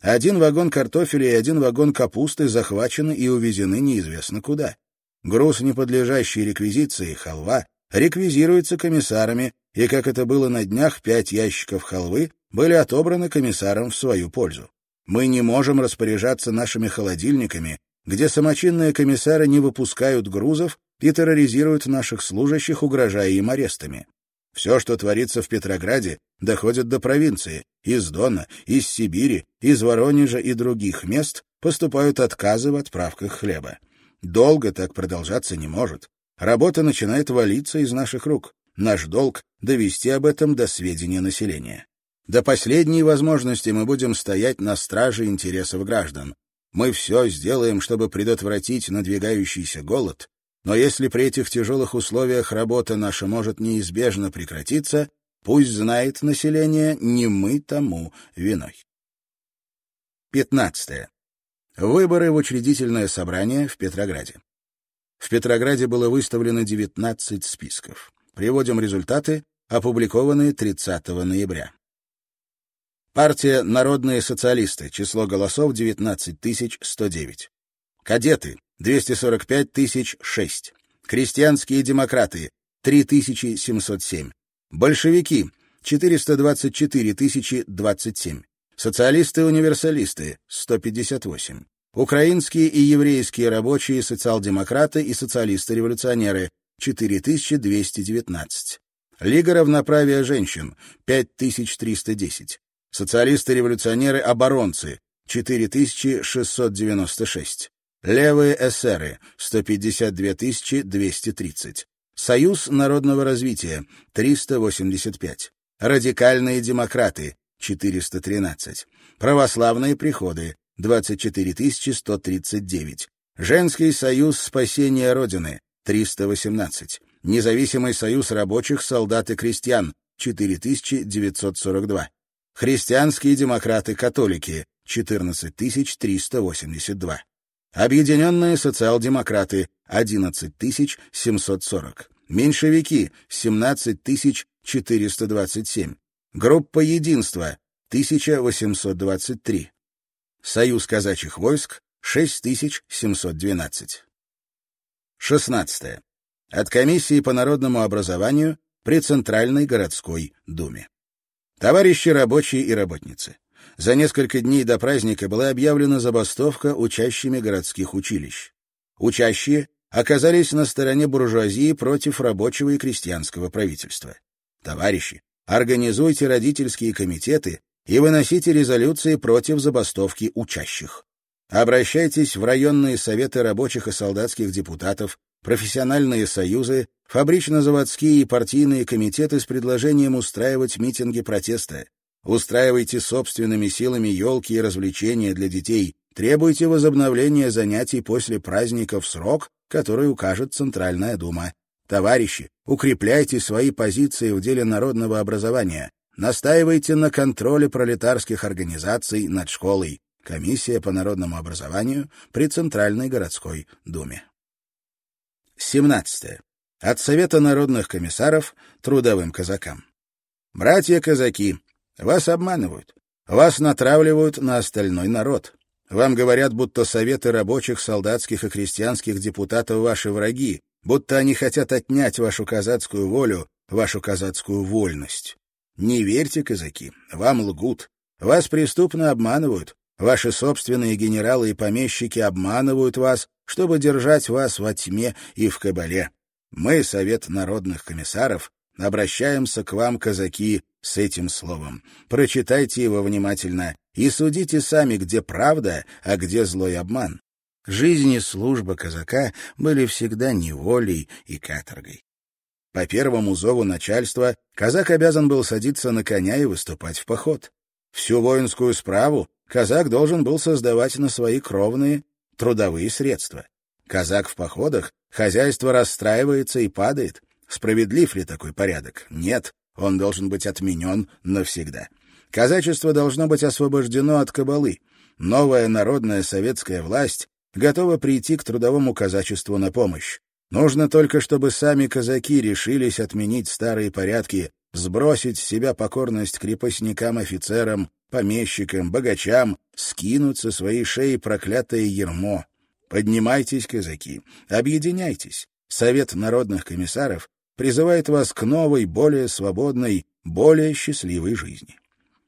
Один вагон картофеля и один вагон капусты захвачены и увезены неизвестно куда. Груз, не подлежащий реквизиции, халва, реквизируется комиссарами, и, как это было на днях, пять ящиков халвы были отобраны комиссаром в свою пользу. Мы не можем распоряжаться нашими холодильниками, где самочинные комиссары не выпускают грузов и терроризируют наших служащих, угрожая им арестами. Все, что творится в Петрограде, доходит до провинции. Из Дона, из Сибири, из Воронежа и других мест поступают отказы в отправках хлеба. Долго так продолжаться не может. Работа начинает валиться из наших рук. Наш долг — довести об этом до сведения населения. До последней возможности мы будем стоять на страже интересов граждан. Мы все сделаем, чтобы предотвратить надвигающийся голод, но если при этих тяжелых условиях работа наша может неизбежно прекратиться, пусть знает население, не мы тому виной. 15. Выборы в учредительное собрание в Петрограде. В Петрограде было выставлено 19 списков. Приводим результаты, опубликованные 30 ноября. Партия «Народные социалисты», число голосов 19 109. Кадеты — 245 006. Крестьянские демократы — 3707. Большевики — 424 027. Социалисты-универсалисты — 158. Украинские и еврейские рабочие, социал-демократы и социалисты-революционеры — 4219. Лига равноправия женщин — 5310. Социалисты-революционеры-оборонцы — 4696. Левые эсеры — 152 230. Союз народного развития — 385. Радикальные демократы — 413. Православные приходы — 24 139. Женский союз спасения Родины — 318. Независимый союз рабочих, солдат и крестьян — 4942. Христианские демократы-католики — 14 382. Объединенные социал-демократы — 11 740. Меньшевики — 17 427. Группа единства — 1823. Союз казачьих войск — 6712. 16. От комиссии по народному образованию при Центральной городской думе. Товарищи рабочие и работницы, за несколько дней до праздника была объявлена забастовка учащими городских училищ. Учащие оказались на стороне буржуазии против рабочего и крестьянского правительства. Товарищи, организуйте родительские комитеты и выносите резолюции против забастовки учащих. Обращайтесь в районные советы рабочих и солдатских депутатов, профессиональные союзы, фабрично-заводские и партийные комитеты с предложением устраивать митинги протеста. Устраивайте собственными силами елки и развлечения для детей. Требуйте возобновления занятий после праздника в срок, который укажет Центральная Дума. Товарищи, укрепляйте свои позиции в деле народного образования. Настаивайте на контроле пролетарских организаций над школой. Комиссия по народному образованию при Центральной городской думе. 17. От Совета народных комиссаров трудовым казакам. Братья-казаки, вас обманывают. Вас натравливают на остальной народ. Вам говорят, будто советы рабочих, солдатских и крестьянских депутатов ваши враги, будто они хотят отнять вашу казацкую волю, вашу казацкую вольность. Не верьте, казаки, вам лгут. Вас преступно обманывают. Ваши собственные генералы и помещики обманывают вас, чтобы держать вас во тьме и в кабале. Мы, Совет народных комиссаров, обращаемся к вам, казаки, с этим словом. Прочитайте его внимательно и судите сами, где правда, а где злой обман. Жизнь и служба казака были всегда неволей и каторгой. По первому зову начальства казак обязан был садиться на коня и выступать в поход. Всю воинскую справу казак должен был создавать на свои кровные трудовые средства. Казак в походах, хозяйство расстраивается и падает. Справедлив ли такой порядок? Нет. Он должен быть отменен навсегда. Казачество должно быть освобождено от кабалы. Новая народная советская власть готова прийти к трудовому казачеству на помощь. Нужно только, чтобы сами казаки решились отменить старые порядки, сбросить с себя покорность крепостникам-офицерам, помещикам, богачам, скинуть со своей шеи проклятое ермо. Поднимайтесь, казаки, объединяйтесь. Совет народных комиссаров призывает вас к новой, более свободной, более счастливой жизни.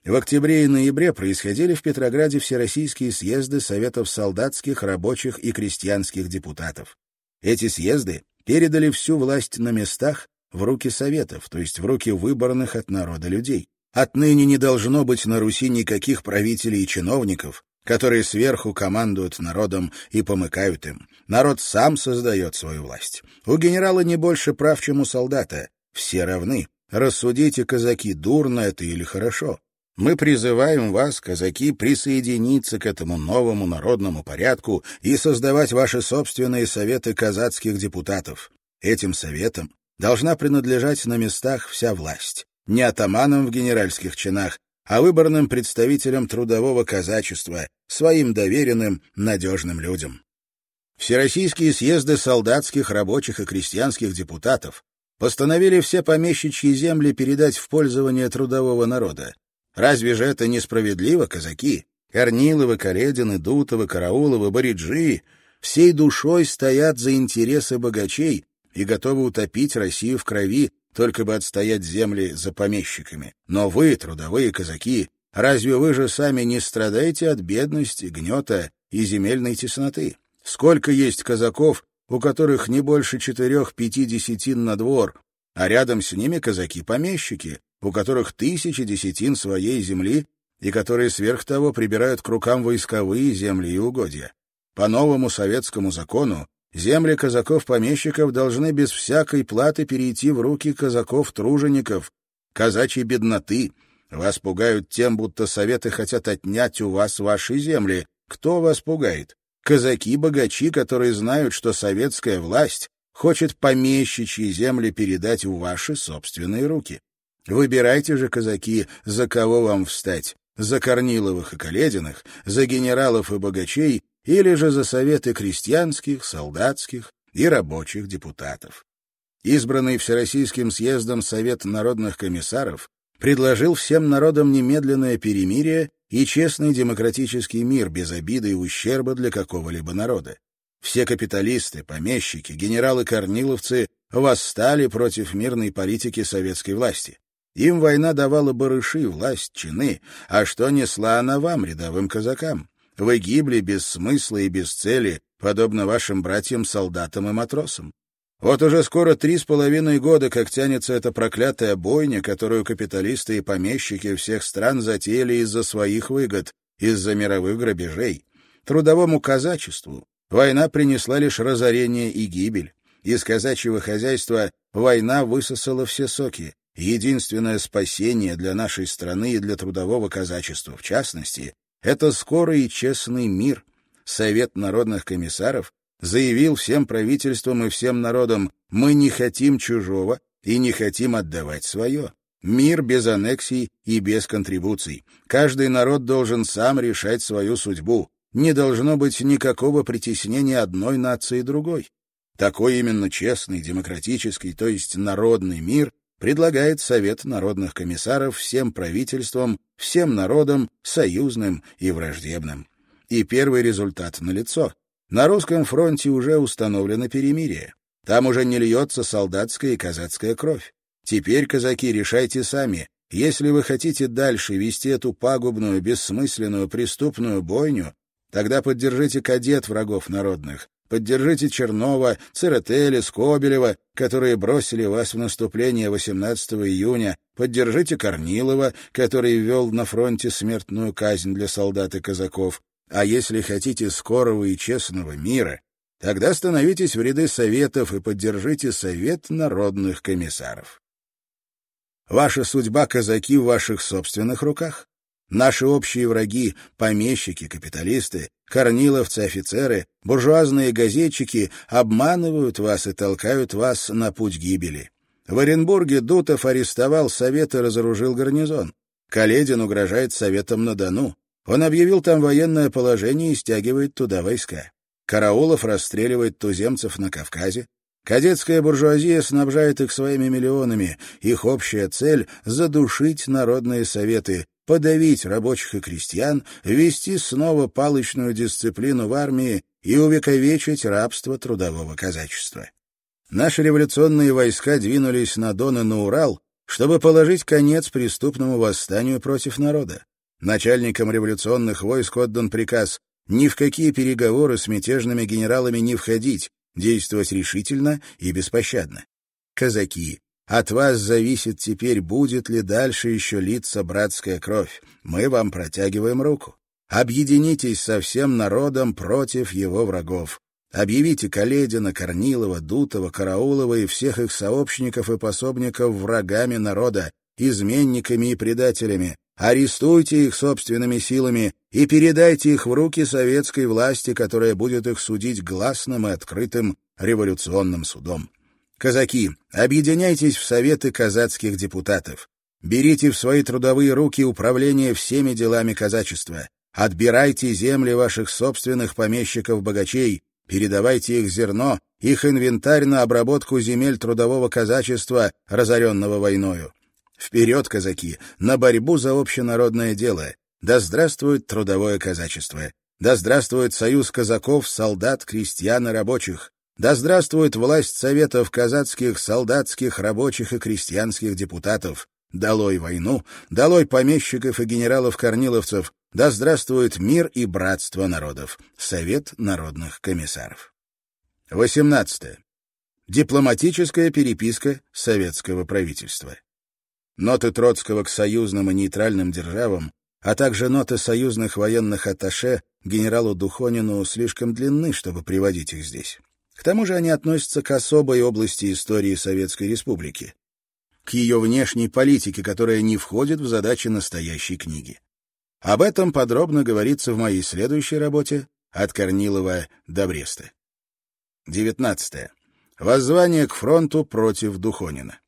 В октябре и ноябре происходили в Петрограде всероссийские съезды Советов солдатских, рабочих и крестьянских депутатов. Эти съезды передали всю власть на местах в руки Советов, то есть в руки выбранных от народа людей. Отныне не должно быть на Руси никаких правителей и чиновников, которые сверху командуют народом и помыкают им. Народ сам создает свою власть. У генерала не больше прав, чем у солдата. Все равны. Рассудите, казаки, дурно это или хорошо. Мы призываем вас, казаки, присоединиться к этому новому народному порядку и создавать ваши собственные советы казацких депутатов. Этим советам должна принадлежать на местах вся власть. Не атаманам в генеральских чинах, а выборным представителям трудового казачества, своим доверенным, надежным людям. Всероссийские съезды солдатских, рабочих и крестьянских депутатов постановили все помещичьи земли передать в пользование трудового народа. Разве же это несправедливо, казаки? Корниловы, Каредины, Дутовы, Карауловы, Бориджи всей душой стоят за интересы богачей и готовы утопить Россию в крови, только бы отстоять земли за помещиками. Но вы, трудовые казаки, разве вы же сами не страдаете от бедности, гнета и земельной тесноты? Сколько есть казаков, у которых не больше четырех-пяти десятин на двор, а рядом с ними казаки-помещики, у которых тысячи десятин своей земли и которые сверх того прибирают к рукам войсковые земли и угодья. По новому советскому закону Земли казаков-помещиков должны без всякой платы перейти в руки казаков-тружеников, казачьей бедноты. Вас пугают тем, будто советы хотят отнять у вас ваши земли. Кто вас пугает? Казаки-богачи, которые знают, что советская власть хочет помещичьи земли передать в ваши собственные руки. Выбирайте же, казаки, за кого вам встать. за Корниловых и Калединых, за генералов и богачей или же за советы крестьянских, солдатских и рабочих депутатов. Избранный Всероссийским съездом Совет народных комиссаров предложил всем народам немедленное перемирие и честный демократический мир без обиды и ущерба для какого-либо народа. Все капиталисты, помещики, генералы-корниловцы восстали против мирной политики советской власти. Им война давала барыши, власть, чины, а что несла она вам, рядовым казакам? Вы гибли без смысла и без цели, подобно вашим братьям-солдатам и матросам. Вот уже скоро три с половиной года, как тянется эта проклятая бойня, которую капиталисты и помещики всех стран затеяли из-за своих выгод, из-за мировых грабежей. Трудовому казачеству война принесла лишь разорение и гибель. Из казачьего хозяйства война высосала все соки. Единственное спасение для нашей страны и для трудового казачества, в частности, это скорый и честный мир. Совет народных комиссаров заявил всем правительствам и всем народам, мы не хотим чужого и не хотим отдавать свое. Мир без аннексий и без контрибуций. Каждый народ должен сам решать свою судьбу. Не должно быть никакого притеснения одной нации другой. Такой именно честный, демократический, то есть народный мир предлагает Совет народных комиссаров всем правительствам, всем народам, союзным и враждебным. И первый результат налицо. На русском фронте уже установлено перемирие. Там уже не льется солдатская и казацкая кровь. Теперь, казаки, решайте сами. Если вы хотите дальше вести эту пагубную, бессмысленную, преступную бойню, тогда поддержите кадет врагов народных, Поддержите Чернова, Церетели, Скобелева, которые бросили вас в наступление 18 июня. Поддержите Корнилова, который ввел на фронте смертную казнь для солдат и казаков. А если хотите скорого и честного мира, тогда становитесь в ряды советов и поддержите Совет народных комиссаров. Ваша судьба, казаки, в ваших собственных руках. Наши общие враги — помещики, капиталисты, корниловцы, офицеры, буржуазные газетчики обманывают вас и толкают вас на путь гибели. В Оренбурге Дутов арестовал совет и разоружил гарнизон. Каледин угрожает советом на Дону. Он объявил там военное положение и стягивает туда войска. Караулов расстреливает туземцев на Кавказе. Кадетская буржуазия снабжает их своими миллионами. Их общая цель — задушить народные советы, подавить рабочих и крестьян, ввести снова палочную дисциплину в армии и увековечить рабство трудового казачества. Наши революционные войска двинулись на Дон и на Урал, чтобы положить конец преступному восстанию против народа. Начальникам революционных войск отдан приказ ни в какие переговоры с мятежными генералами не входить, действовать решительно и беспощадно. Казаки, от вас зависит теперь, будет ли дальше еще литься братская кровь. Мы вам протягиваем руку. Объединитесь со всем народом против его врагов. Объявите Каледина, Корнилова, Дутова, Караулова и всех их сообщников и пособников врагами народа, изменниками и предателями. Арестуйте их собственными силами и передайте их в руки советской власти, которая будет их судить гласным и открытым революционным судом. Казаки, объединяйтесь в советы казацких депутатов. Берите в свои трудовые руки управление всеми делами казачества. Отбирайте земли ваших собственных помещиков-богачей, передавайте их зерно, их инвентарь на обработку земель трудового казачества, разоренного войною. Вперед, казаки, на борьбу за общенародное дело. Да здравствует трудовое казачество! Да здравствует союз казаков, солдат, крестьян и рабочих! Да здравствует власть советов казацких, солдатских, рабочих и крестьянских депутатов! Долой войну! Долой помещиков и генералов-корниловцев! Да здравствует мир и братство народов! Совет народных комиссаров. 18. Дипломатическая переписка советского правительства. Ноты Троцкого к союзным и нейтральным державам, а также ноты союзных военных атташе генералу Духонину слишком длинны, чтобы приводить их здесь. К тому же они относятся к особой области истории Советской Республики, к ее внешней политике, которая не входит в задачи настоящей книги. Об этом подробно говорится в моей следующей работе «От Корнилова до Бреста». 19. Воззвание к фронту против Духонина.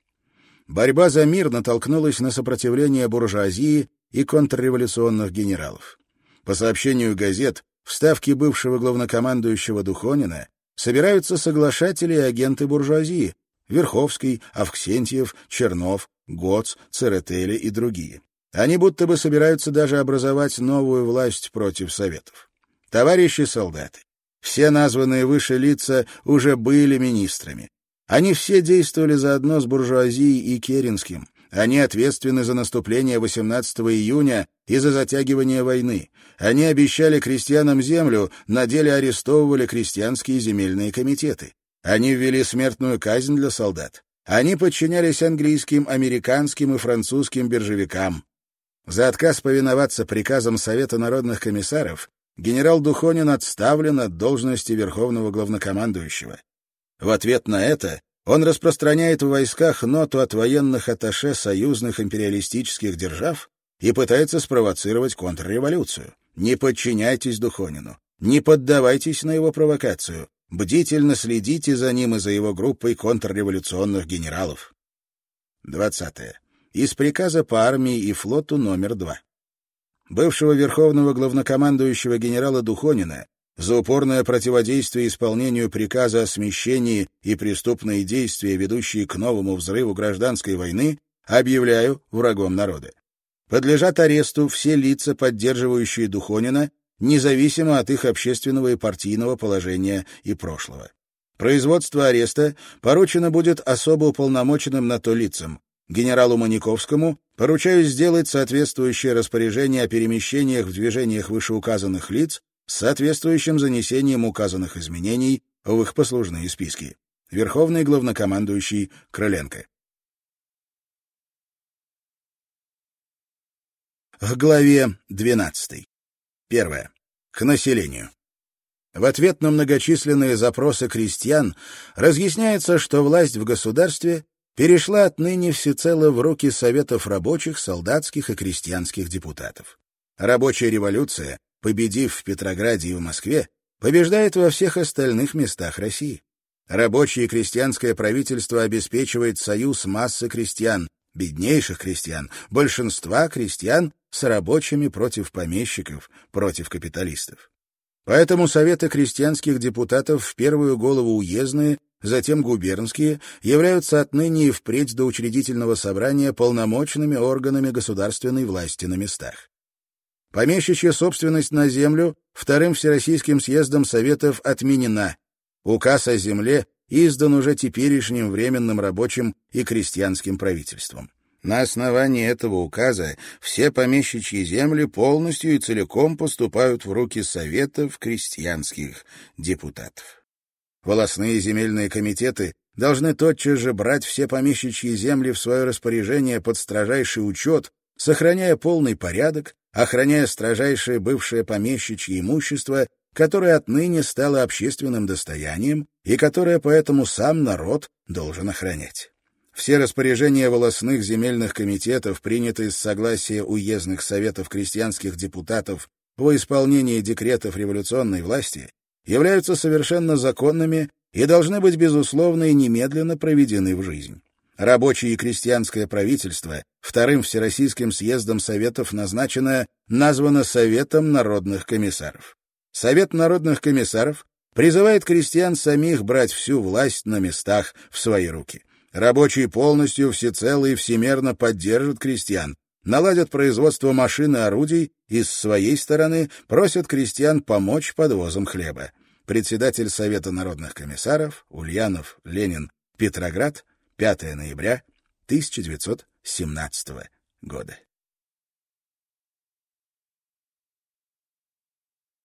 Борьба за мир натолкнулась на сопротивление буржуазии и контрреволюционных генералов. По сообщению газет, в ставке бывшего главнокомандующего Духонина собираются соглашатели и агенты буржуазии — Верховский, Авксентьев, Чернов, Гоц, Церетели и другие. Они будто бы собираются даже образовать новую власть против Советов. Товарищи солдаты, все названные выше лица уже были министрами. Они все действовали заодно с буржуазией и Керенским. Они ответственны за наступление 18 июня и за затягивание войны. Они обещали крестьянам землю, на деле арестовывали крестьянские земельные комитеты. Они ввели смертную казнь для солдат. Они подчинялись английским, американским и французским биржевикам. За отказ повиноваться приказам Совета народных комиссаров генерал Духонин отставлен от должности верховного главнокомандующего. В ответ на это он распространяет в войсках ноту от военных атташе союзных империалистических держав и пытается спровоцировать контрреволюцию. Не подчиняйтесь Духонину, не поддавайтесь на его провокацию, бдительно следите за ним и за его группой контрреволюционных генералов. 20. Из приказа по армии и флоту номер 2. Бывшего верховного главнокомандующего генерала Духонина за упорное противодействие исполнению приказа о смещении и преступные действия, ведущие к новому взрыву гражданской войны, объявляю врагом народа. Подлежат аресту все лица, поддерживающие Духонина, независимо от их общественного и партийного положения и прошлого. Производство ареста поручено будет особо уполномоченным на то лицам. Генералу Маниковскому поручаю сделать соответствующее распоряжение о перемещениях в движениях вышеуказанных лиц с соответствующим занесением указанных изменений в их послужные списки. Верховный главнокомандующий Крыленко. К главе 12. Первое. К населению. В ответ на многочисленные запросы крестьян разъясняется, что власть в государстве перешла отныне всецело в руки советов рабочих, солдатских и крестьянских депутатов. Рабочая революция победив в Петрограде и в Москве, побеждает во всех остальных местах России. Рабочее и крестьянское правительство обеспечивает союз массы крестьян, беднейших крестьян, большинства крестьян с рабочими против помещиков, против капиталистов. Поэтому советы крестьянских депутатов в первую голову уездные, затем губернские, являются отныне и впредь до учредительного собрания полномочными органами государственной власти на местах. Помещичья собственность на землю Вторым Всероссийским съездом Советов отменена. Указ о земле издан уже теперешним Временным рабочим и крестьянским правительством. На основании этого указа все помещичьи земли полностью и целиком поступают в руки Советов крестьянских депутатов. Волосные земельные комитеты должны тотчас же брать все помещичьи земли в свое распоряжение под строжайший учет, сохраняя полный порядок, охраняя строжайшее бывшее помещичье имущество, которое отныне стало общественным достоянием и которое поэтому сам народ должен охранять. Все распоряжения волосных земельных комитетов, принятые с согласия уездных советов крестьянских депутатов по исполнении декретов революционной власти, являются совершенно законными и должны быть, безусловно, и немедленно проведены в жизнь. Рабочее и крестьянское правительство Вторым Всероссийским съездом Советов назначено, названо Советом народных комиссаров. Совет народных комиссаров призывает крестьян самих брать всю власть на местах в свои руки. Рабочие полностью, всецело и всемерно поддержат крестьян, наладят производство машин и орудий и с своей стороны просят крестьян помочь подвозом хлеба. Председатель Совета народных комиссаров Ульянов, Ленин, Петроград, 5 ноября 1917 года.